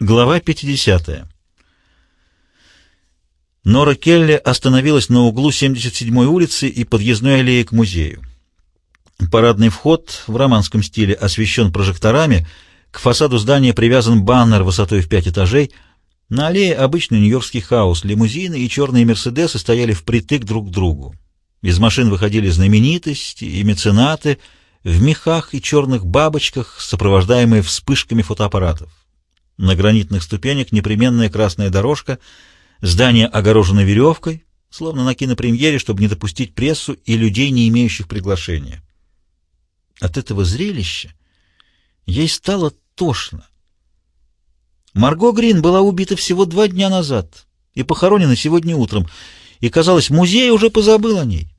Глава 50. Нора Келли остановилась на углу 77-й улицы и подъездной аллеи к музею. Парадный вход в романском стиле освещен прожекторами, к фасаду здания привязан баннер высотой в пять этажей. На аллее обычный нью-йоркский хаос, лимузины и черные «Мерседесы» стояли впритык друг к другу. Из машин выходили знаменитости и меценаты в мехах и черных бабочках, сопровождаемые вспышками фотоаппаратов. На гранитных ступенях непременная красная дорожка, здание огорожено веревкой, словно на кинопремьере, чтобы не допустить прессу и людей, не имеющих приглашения. От этого зрелища ей стало тошно. Марго Грин была убита всего два дня назад и похоронена сегодня утром, и, казалось, музей уже позабыл о ней.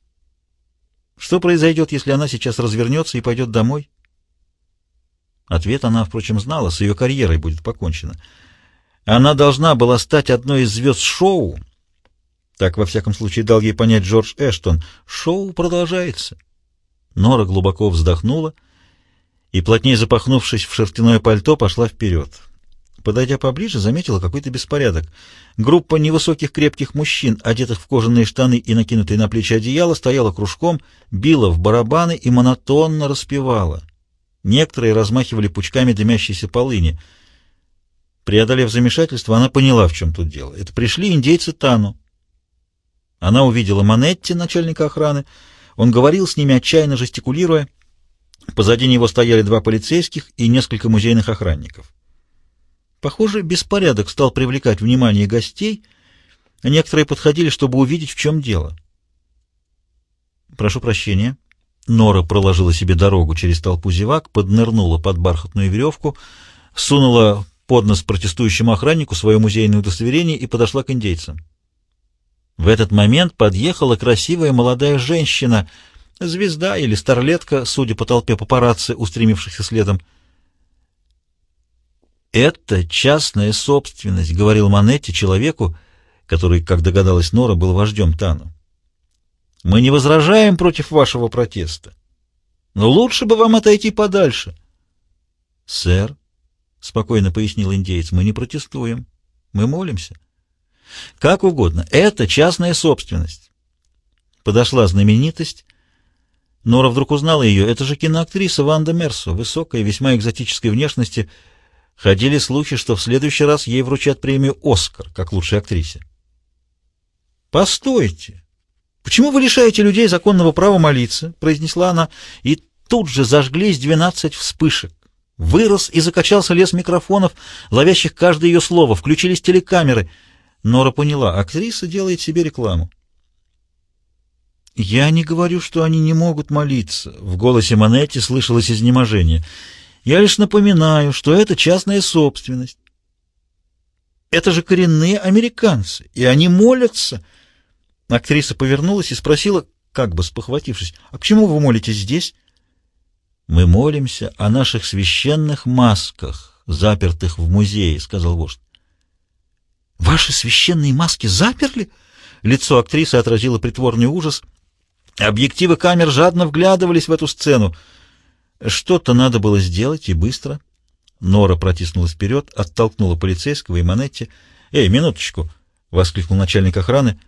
Что произойдет, если она сейчас развернется и пойдет домой? Ответ она, впрочем, знала, с ее карьерой будет покончено. Она должна была стать одной из звезд шоу. Так, во всяком случае, дал ей понять Джордж Эштон. Шоу продолжается. Нора глубоко вздохнула и, плотнее запахнувшись в шерстяное пальто, пошла вперед. Подойдя поближе, заметила какой-то беспорядок. Группа невысоких крепких мужчин, одетых в кожаные штаны и накинутые на плечи одеяла, стояла кружком, била в барабаны и монотонно распевала. Некоторые размахивали пучками дымящейся полыни. Преодолев замешательство, она поняла, в чем тут дело. Это пришли индейцы Тану. Она увидела Манетти, начальника охраны. Он говорил с ними, отчаянно жестикулируя. Позади него стояли два полицейских и несколько музейных охранников. Похоже, беспорядок стал привлекать внимание гостей, а некоторые подходили, чтобы увидеть, в чем дело. «Прошу прощения», Нора проложила себе дорогу через толпу зевак, поднырнула под бархатную веревку, сунула под нос протестующему охраннику свое музейное удостоверение и подошла к индейцам. В этот момент подъехала красивая молодая женщина, звезда или старлетка, судя по толпе папарацци, устремившихся следом. «Это частная собственность», — говорил Манетти человеку, который, как догадалась Нора, был вождем Тану. Мы не возражаем против вашего протеста. Но лучше бы вам отойти подальше. — Сэр, — спокойно пояснил индейец, — мы не протестуем. Мы молимся. — Как угодно. Это частная собственность. Подошла знаменитость. Нора вдруг узнала ее. Это же киноактриса Ванда Мерсо, высокая, весьма экзотической внешности. Ходили слухи, что в следующий раз ей вручат премию «Оскар» как лучшей актрисе. «Постойте!» «Почему вы лишаете людей законного права молиться?» — произнесла она, и тут же зажглись двенадцать вспышек. Вырос и закачался лес микрофонов, ловящих каждое ее слово, включились телекамеры. Нора поняла, актриса делает себе рекламу. «Я не говорю, что они не могут молиться», — в голосе Манетти слышалось изнеможение. «Я лишь напоминаю, что это частная собственность. Это же коренные американцы, и они молятся». Актриса повернулась и спросила, как бы спохватившись, «А к чему вы молитесь здесь?» «Мы молимся о наших священных масках, запертых в музее», — сказал вождь. «Ваши священные маски заперли?» Лицо актрисы отразило притворный ужас. Объективы камер жадно вглядывались в эту сцену. Что-то надо было сделать, и быстро. Нора протиснулась вперед, оттолкнула полицейского и Манетти. «Эй, минуточку!» — воскликнул начальник охраны.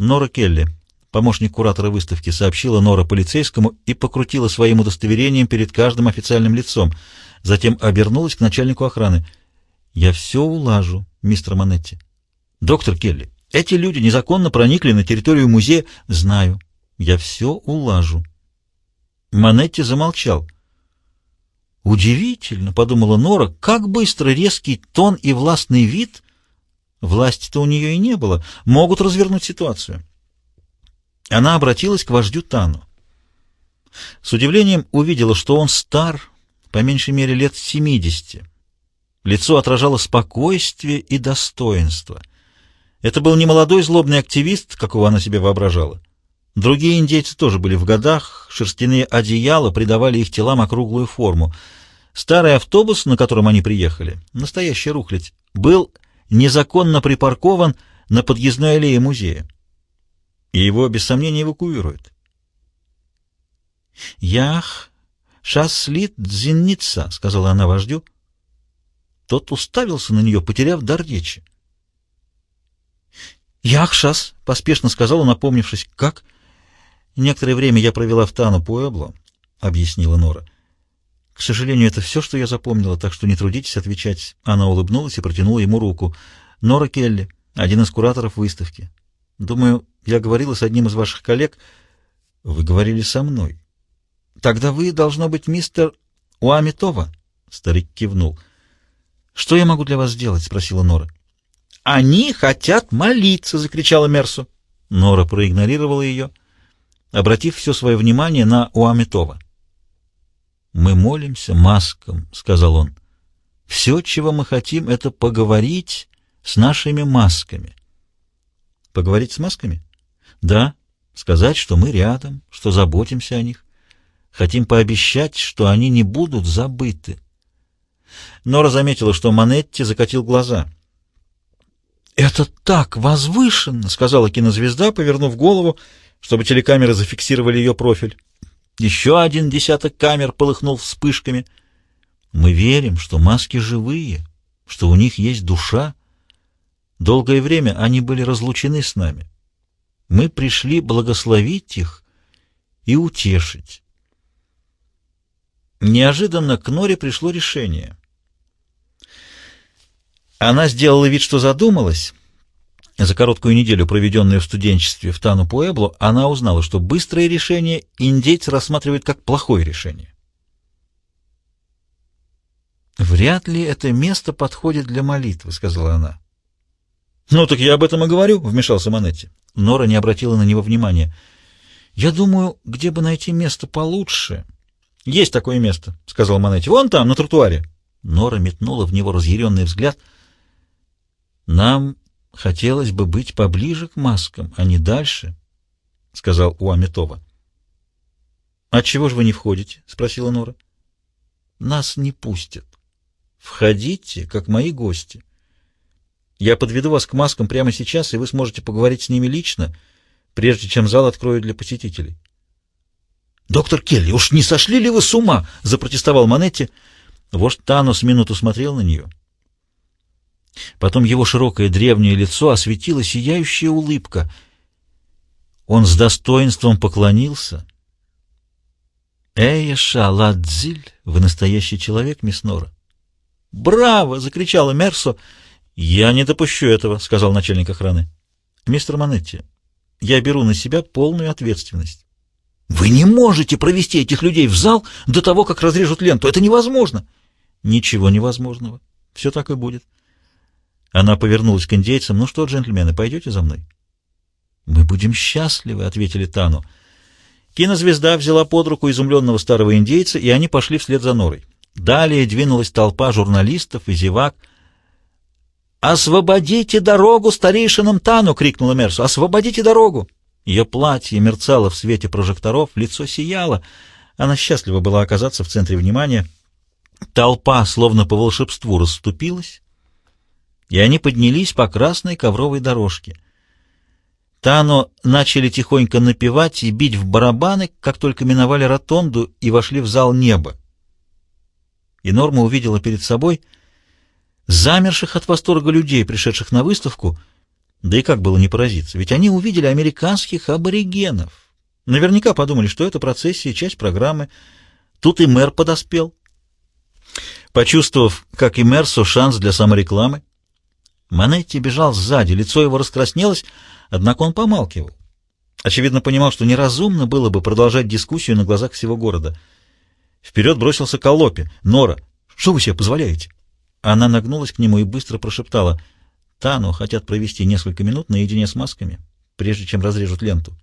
Нора Келли, помощник куратора выставки, сообщила Нора полицейскому и покрутила своим удостоверением перед каждым официальным лицом. Затем обернулась к начальнику охраны. «Я все улажу, мистер Манетти». «Доктор Келли, эти люди незаконно проникли на территорию музея». «Знаю. Я все улажу». Манетти замолчал. «Удивительно», — подумала Нора, — «как быстро резкий тон и властный вид Власти-то у нее и не было. Могут развернуть ситуацию. Она обратилась к вождю Тану. С удивлением увидела, что он стар, по меньшей мере лет семидесяти. Лицо отражало спокойствие и достоинство. Это был не молодой злобный активист, какого она себе воображала. Другие индейцы тоже были в годах, шерстяные одеяла придавали их телам округлую форму. Старый автобус, на котором они приехали, настоящий рухлядь, был незаконно припаркован на подъездной аллее музея. И его, без сомнения, эвакуируют. «Ях, шаслит дзинница», — сказала она вождю. Тот уставился на нее, потеряв дар речи. «Яхшас», — поспешно сказала, напомнившись, — «как?» «Некоторое время я провела в Тану Пуэбло», — объяснила Нора. «К сожалению, это все, что я запомнила, так что не трудитесь отвечать». Она улыбнулась и протянула ему руку. «Нора Келли, один из кураторов выставки. Думаю, я говорила с одним из ваших коллег. Вы говорили со мной. Тогда вы, должно быть, мистер Уамитова?» Старик кивнул. «Что я могу для вас сделать?» — спросила Нора. «Они хотят молиться!» — закричала Мерсу. Нора проигнорировала ее, обратив все свое внимание на Уамитова. «Мы молимся маскам», — сказал он. «Все, чего мы хотим, — это поговорить с нашими масками». «Поговорить с масками?» «Да, сказать, что мы рядом, что заботимся о них. Хотим пообещать, что они не будут забыты». Нора заметила, что Манетти закатил глаза. «Это так возвышенно!» — сказала кинозвезда, повернув голову, чтобы телекамеры зафиксировали ее профиль. Еще один десяток камер полыхнул вспышками. Мы верим, что маски живые, что у них есть душа. Долгое время они были разлучены с нами. Мы пришли благословить их и утешить. Неожиданно к Норе пришло решение. Она сделала вид, что задумалась, за короткую неделю, проведенную в студенчестве в Тану-Пуэбло, она узнала, что быстрое решение индейцы рассматривают как плохое решение. «Вряд ли это место подходит для молитвы», — сказала она. «Ну так я об этом и говорю», — вмешался Манетти. Нора не обратила на него внимания. «Я думаю, где бы найти место получше?» «Есть такое место», — сказал Манетти. «Вон там, на тротуаре». Нора метнула в него разъяренный взгляд. «Нам хотелось бы быть поближе к маскам, а не дальше, — сказал Уаметова. — А чего же вы не входите? — спросила Нора. — Нас не пустят. Входите, как мои гости. Я подведу вас к маскам прямо сейчас, и вы сможете поговорить с ними лично, прежде чем зал откроют для посетителей. — Доктор Келли, уж не сошли ли вы с ума? — запротестовал Манетти. Вождь Танус минуту смотрел на нее — Потом его широкое древнее лицо осветила сияющая улыбка. Он с достоинством поклонился. «Эя Шаладзиль, вы настоящий человек, мисс Нора!» «Браво!» — закричала Мерсо. «Я не допущу этого», — сказал начальник охраны. «Мистер Манетти, я беру на себя полную ответственность». «Вы не можете провести этих людей в зал до того, как разрежут ленту. Это невозможно!» «Ничего невозможного. Все так и будет». Она повернулась к индейцам. «Ну что, джентльмены, пойдете за мной?» «Мы будем счастливы», — ответили Тану. Кинозвезда взяла под руку изумленного старого индейца, и они пошли вслед за Норой. Далее двинулась толпа журналистов и зевак. «Освободите дорогу старейшинам Тану!» — крикнула Мерсу. «Освободите дорогу!» Ее платье мерцало в свете прожекторов, лицо сияло. Она счастлива была оказаться в центре внимания. Толпа, словно по волшебству, расступилась, и они поднялись по красной ковровой дорожке. Тано начали тихонько напевать и бить в барабаны, как только миновали ротонду и вошли в зал неба. И Норма увидела перед собой замерших от восторга людей, пришедших на выставку, да и как было не поразиться, ведь они увидели американских аборигенов. Наверняка подумали, что это процессия, часть программы. Тут и мэр подоспел. Почувствовав, как и Мерсу, шанс для саморекламы, Манетти бежал сзади, лицо его раскраснелось, однако он помалкивал. Очевидно, понимал, что неразумно было бы продолжать дискуссию на глазах всего города. Вперед бросился Колопи. «Нора, что вы себе позволяете?» Она нагнулась к нему и быстро прошептала. «Тану хотят провести несколько минут наедине с масками, прежде чем разрежут ленту».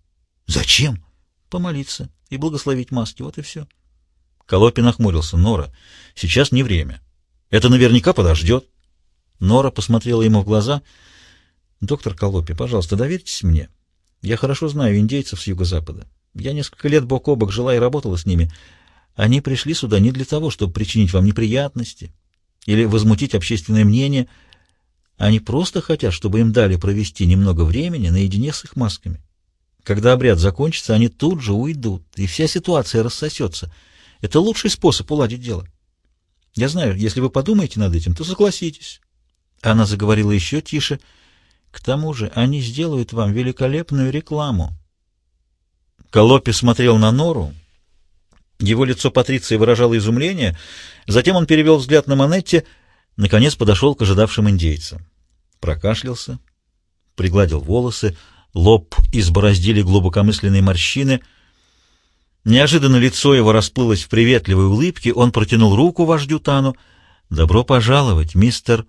«Зачем?» «Помолиться и благословить маски, вот и все». Колопи нахмурился. «Нора, сейчас не время. Это наверняка подождет». Нора посмотрела ему в глаза. «Доктор Колопи, пожалуйста, доверьтесь мне. Я хорошо знаю индейцев с юго-запада. Я несколько лет бок о бок жила и работала с ними. Они пришли сюда не для того, чтобы причинить вам неприятности или возмутить общественное мнение. Они просто хотят, чтобы им дали провести немного времени наедине с их масками. Когда обряд закончится, они тут же уйдут, и вся ситуация рассосется. Это лучший способ уладить дело». Я знаю, если вы подумаете над этим, то согласитесь. Она заговорила еще тише. К тому же они сделают вам великолепную рекламу. Колопи смотрел на Нору. Его лицо Патриции выражало изумление. Затем он перевел взгляд на Манетти, наконец подошел к ожидавшим индейцам. Прокашлялся, пригладил волосы, лоб избороздили глубокомысленные морщины. Неожиданно лицо его расплылось в приветливой улыбке, он протянул руку вождю Тану. «Добро пожаловать, мистер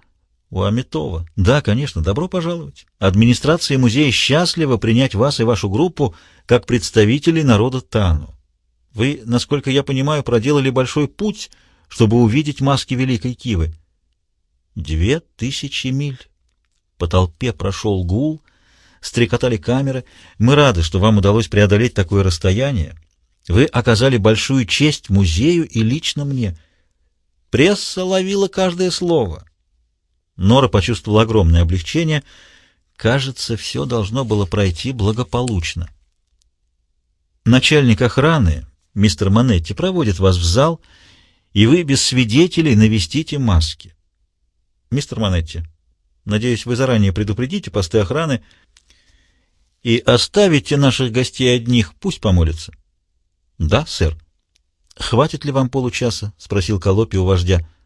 Уамитова». «Да, конечно, добро пожаловать. Администрация музея счастлива принять вас и вашу группу как представителей народа Тану. Вы, насколько я понимаю, проделали большой путь, чтобы увидеть маски Великой Кивы». «Две тысячи миль». По толпе прошел гул — стрекотали камеры. Мы рады, что вам удалось преодолеть такое расстояние. Вы оказали большую честь музею и лично мне. Пресса ловила каждое слово. Нора почувствовала огромное облегчение. Кажется, все должно было пройти благополучно. Начальник охраны, мистер Манетти, проводит вас в зал, и вы без свидетелей навестите маски. Мистер Манетти, надеюсь, вы заранее предупредите посты охраны, и оставите наших гостей одних, пусть помолятся. — Да, сэр. — Хватит ли вам получаса? — спросил Колопи у вождя. —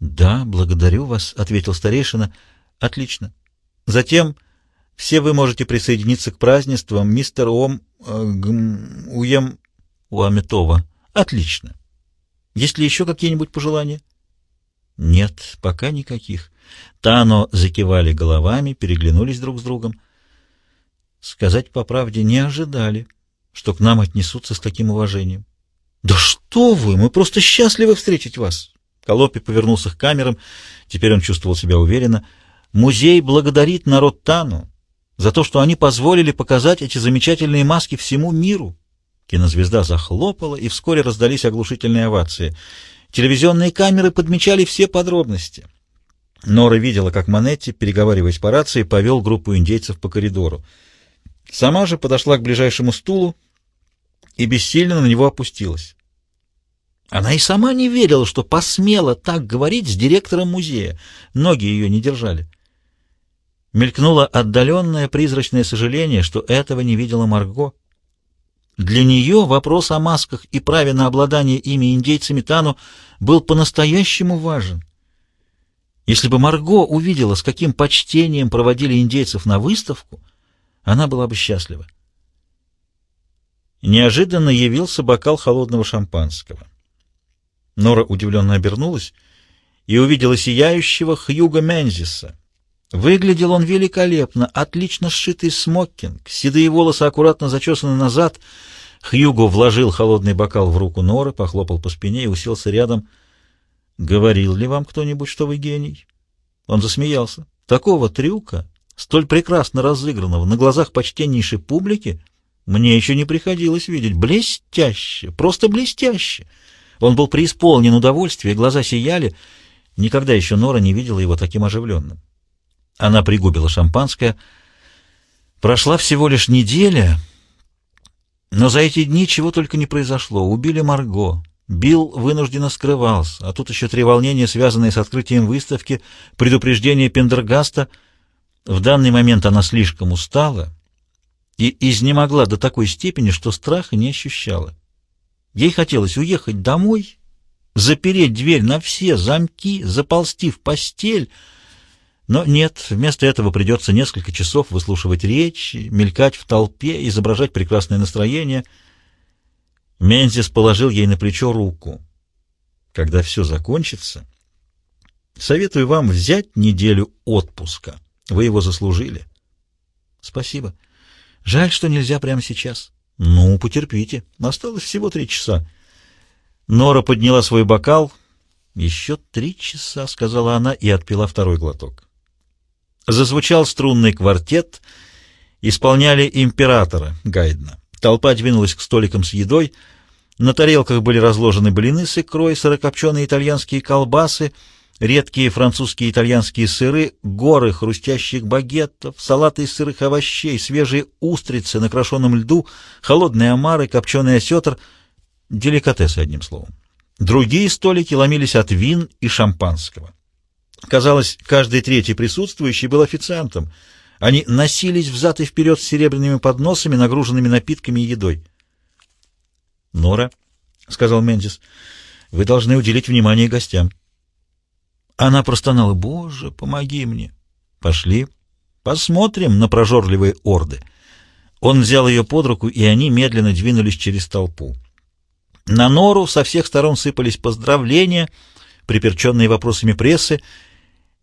Да, благодарю вас, — ответил старейшина. — Отлично. Затем все вы можете присоединиться к празднествам мистер Ом... Э, гм, Уем... Уаметова. Отлично. Есть ли еще какие-нибудь пожелания? — Нет, пока никаких. Тано закивали головами, переглянулись друг с другом. Сказать по правде, не ожидали, что к нам отнесутся с таким уважением. «Да что вы! Мы просто счастливы встретить вас!» Колопи повернулся к камерам. Теперь он чувствовал себя уверенно. «Музей благодарит народ Тану за то, что они позволили показать эти замечательные маски всему миру». Кинозвезда захлопала, и вскоре раздались оглушительные овации. Телевизионные камеры подмечали все подробности. Нора видела, как Манетти, переговариваясь по рации, повел группу индейцев по коридору. Сама же подошла к ближайшему стулу и бессильно на него опустилась. Она и сама не верила, что посмела так говорить с директором музея. Ноги ее не держали. Мелькнуло отдаленное призрачное сожаление, что этого не видела Марго. Для нее вопрос о масках и праве на обладание ими индейцами Тану был по-настоящему важен. Если бы Марго увидела, с каким почтением проводили индейцев на выставку, она была бы счастлива. Неожиданно явился бокал холодного шампанского. Нора удивленно обернулась и увидела сияющего Хьюга Мензиса. Выглядел он великолепно, отлично сшитый смокинг, седые волосы аккуратно зачесаны назад. Хьюго вложил холодный бокал в руку Норы, похлопал по спине и уселся рядом. «Говорил ли вам кто-нибудь, что вы гений?» Он засмеялся. «Такого трюка столь прекрасно разыгранного на глазах почтеннейшей публики, мне еще не приходилось видеть. Блестяще, просто блестяще. Он был преисполнен удовольствия, глаза сияли. Никогда еще Нора не видела его таким оживленным. Она пригубила шампанское. Прошла всего лишь неделя, но за эти дни чего только не произошло. Убили Марго. Билл вынужденно скрывался, а тут еще три волнения, связанные с открытием выставки, предупреждение Пендергаста — в данный момент она слишком устала и изнемогла до такой степени, что страха не ощущала. Ей хотелось уехать домой, запереть дверь на все замки, заползти в постель, но нет, вместо этого придется несколько часов выслушивать речи, мелькать в толпе, изображать прекрасное настроение. Мензис положил ей на плечо руку. Когда все закончится, советую вам взять неделю отпуска. Вы его заслужили. Спасибо. Жаль, что нельзя прямо сейчас. Ну, потерпите. Осталось всего три часа. Нора подняла свой бокал. Еще три часа, сказала она и отпила второй глоток. Зазвучал струнный квартет. Исполняли императора Гайдна. Толпа двинулась к столикам с едой. На тарелках были разложены блины с икрой, сырокопченые итальянские колбасы — редкие французские и итальянские сыры, горы хрустящих багетов, салаты из сырых овощей, свежие устрицы на крошенном льду, холодные омары, копченый осетр — деликатесы, одним словом. Другие столики ломились от вин и шампанского. Казалось, каждый третий присутствующий был официантом. Они носились взад и вперед с серебряными подносами, нагруженными напитками и едой. «Нора», — сказал Мендис, — «вы должны уделить внимание гостям». Она простонала, «Боже, помоги мне». «Пошли, посмотрим на прожорливые орды». Он взял ее под руку, и они медленно двинулись через толпу. На Нору со всех сторон сыпались поздравления, приперченные вопросами прессы.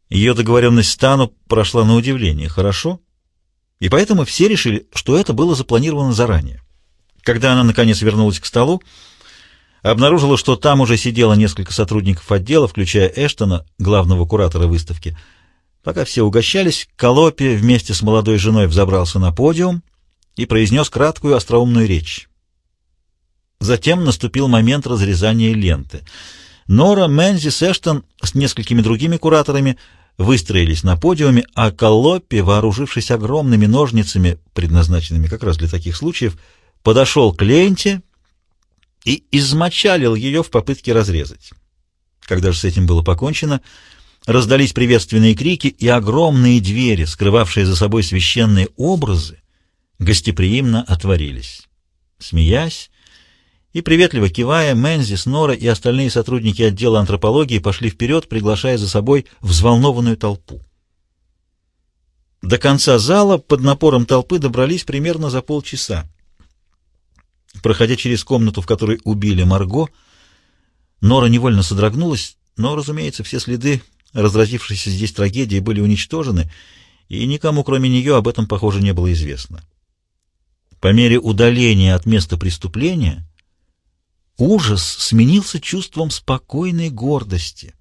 Ее договоренность с Тану прошла на удивление хорошо, и поэтому все решили, что это было запланировано заранее. Когда она, наконец, вернулась к столу, обнаружила, что там уже сидело несколько сотрудников отдела, включая Эштона, главного куратора выставки. Пока все угощались, Колопи вместе с молодой женой взобрался на подиум и произнес краткую остроумную речь. Затем наступил момент разрезания ленты. Нора, Мензи, Эштон с несколькими другими кураторами выстроились на подиуме, а Колопи, вооружившись огромными ножницами, предназначенными как раз для таких случаев, подошел к ленте и измочалил ее в попытке разрезать. Когда же с этим было покончено, раздались приветственные крики, и огромные двери, скрывавшие за собой священные образы, гостеприимно отворились. Смеясь и приветливо кивая, Мензи, Снора и остальные сотрудники отдела антропологии пошли вперед, приглашая за собой взволнованную толпу. До конца зала под напором толпы добрались примерно за полчаса. Проходя через комнату, в которой убили Марго, Нора невольно содрогнулась, но, разумеется, все следы разразившейся здесь трагедии были уничтожены, и никому, кроме нее, об этом, похоже, не было известно. По мере удаления от места преступления ужас сменился чувством спокойной гордости.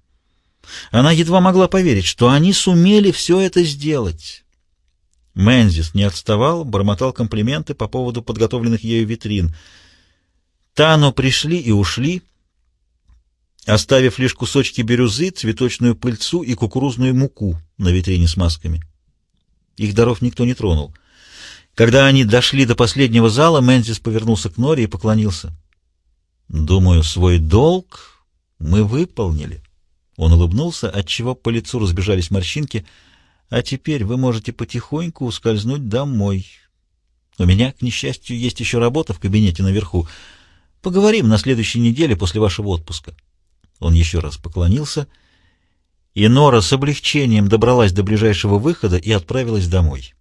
Она едва могла поверить, что они сумели все это сделать. Мензис не отставал, бормотал комплименты по поводу подготовленных ею витрин. Тано пришли и ушли, оставив лишь кусочки бирюзы, цветочную пыльцу и кукурузную муку на витрине с масками. Их даров никто не тронул. Когда они дошли до последнего зала, Мензис повернулся к Норе и поклонился. «Думаю, свой долг мы выполнили». Он улыбнулся, отчего по лицу разбежались морщинки — а теперь вы можете потихоньку ускользнуть домой. У меня, к несчастью, есть еще работа в кабинете наверху. Поговорим на следующей неделе после вашего отпуска». Он еще раз поклонился, и Нора с облегчением добралась до ближайшего выхода и отправилась домой.